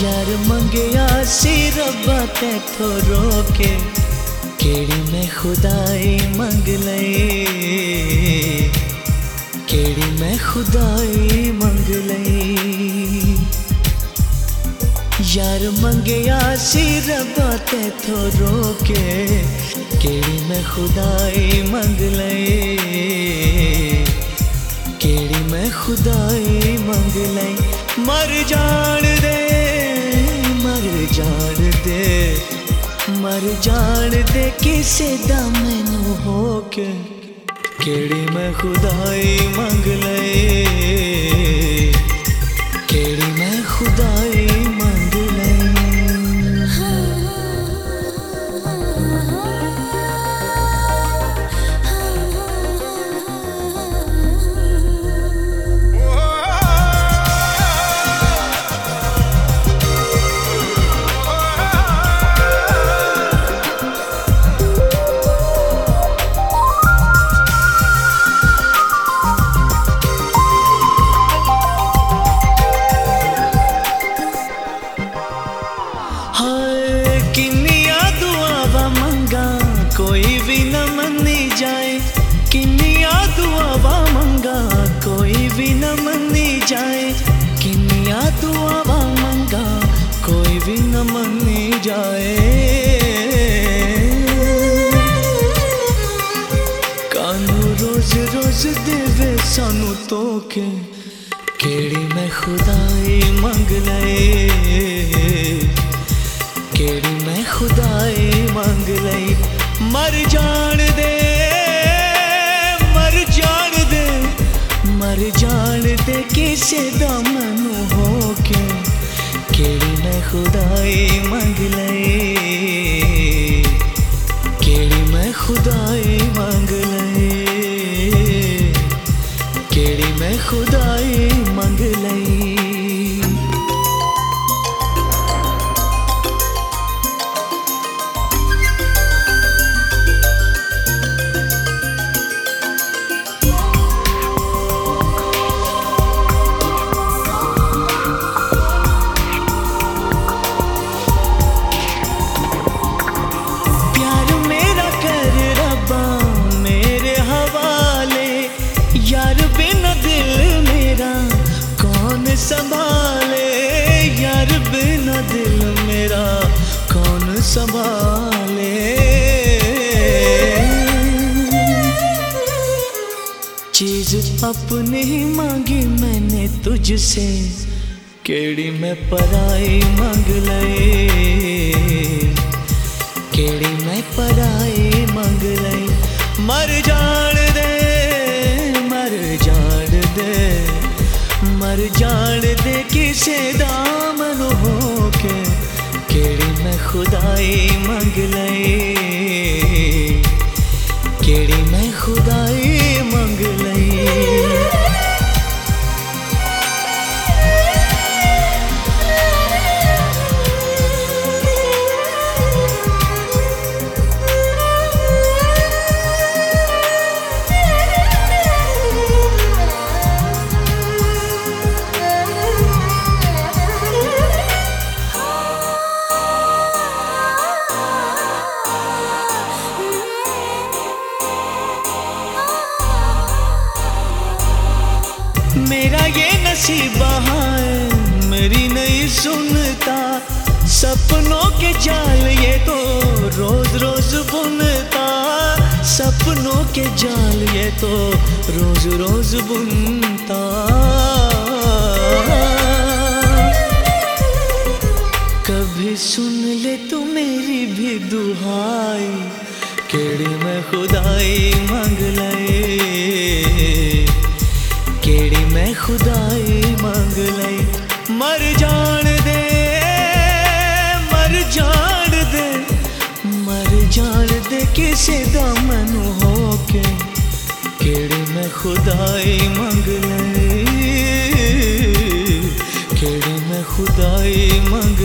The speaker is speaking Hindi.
यार मंगया सी रब्बा ते थो रोके। केड़ी मैं खुदाई मंग ले केड़ी मैं खुदाई मंग ले यार मंगया सी रब्बा ते थो रोके। केड़ी मैं खुदाई मंग ले मर जान दे किसे दम हो के केड़ी मैं खुदाई मंग ले केड़ी मैं खुदाई किन्निया दुआवा मंगा, कोई भी न मन्नी जाए। किन्निया दुआवा मंगा, कोई भी न मन्नी जाए। कानू रोज रोज देवे सानू तोके केड़ी मैं खुदाई मंग लए केड़ी मैं खुदाई मंग लई मर जान खुदाई मंगल। लई केड़ी मैं खुदाई मंग लई केड़ी मैं खुदाई मंग संभाले। चीज़ अपनी ही मांगी मैंने तुझसे, केड़ी मैं पराई मांग लई केड़ी मैं पराई मंग लई मर जान दे, मर जान दे, मर जान दे किसे दामन हो के केड़ी मैं खुदाई मंग लई। केड़ी मैं सपनों के जाल ये तो रोज रोज बुनता। सपनों के जाल ये तो रोज रोज बुनता। कभी सुन ले तू मेरी भी दुहाई, केड़ी मैं खुदाई मर जान दे किसे दामन हो के केड़ी मैं खुदाई मांग लई केड़ी मैं खुदाई मांग